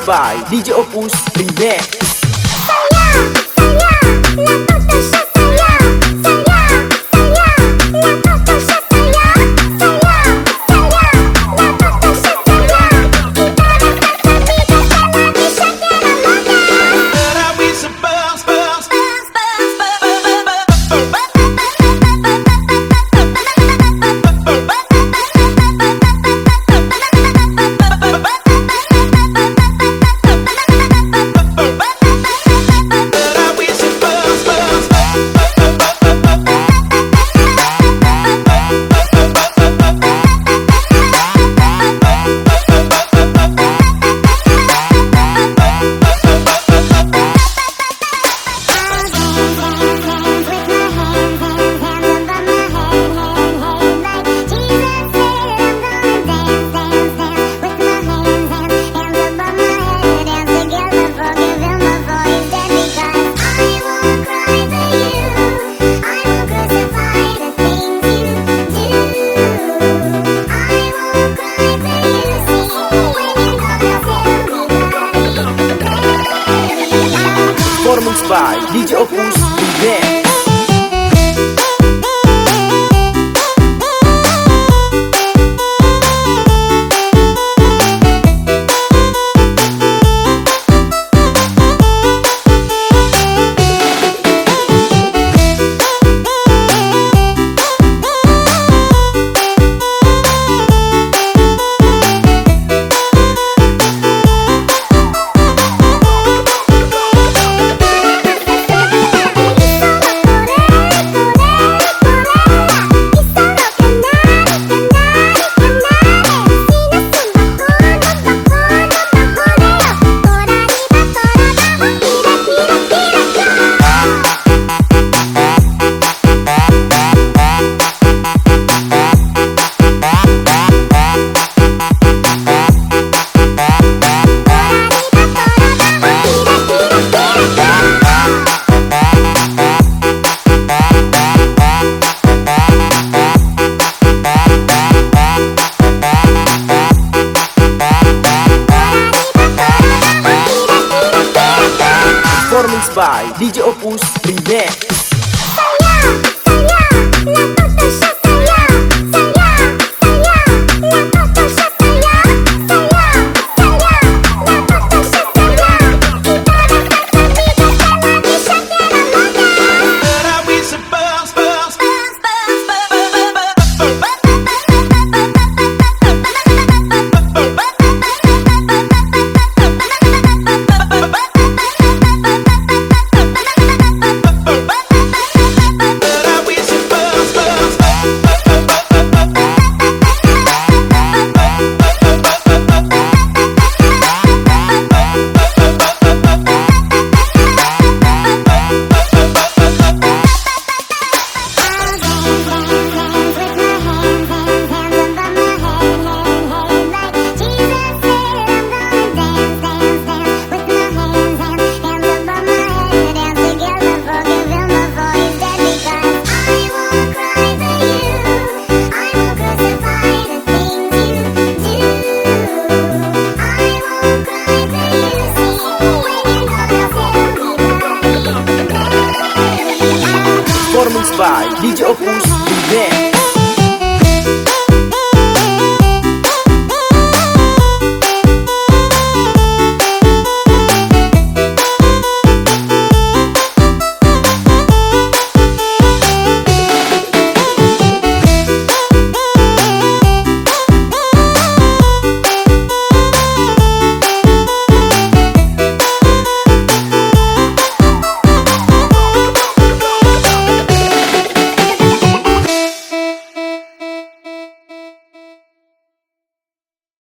by DJ Opus Remix. by DJ Opus. by DJ Opus Remix. by DJ Opus Event.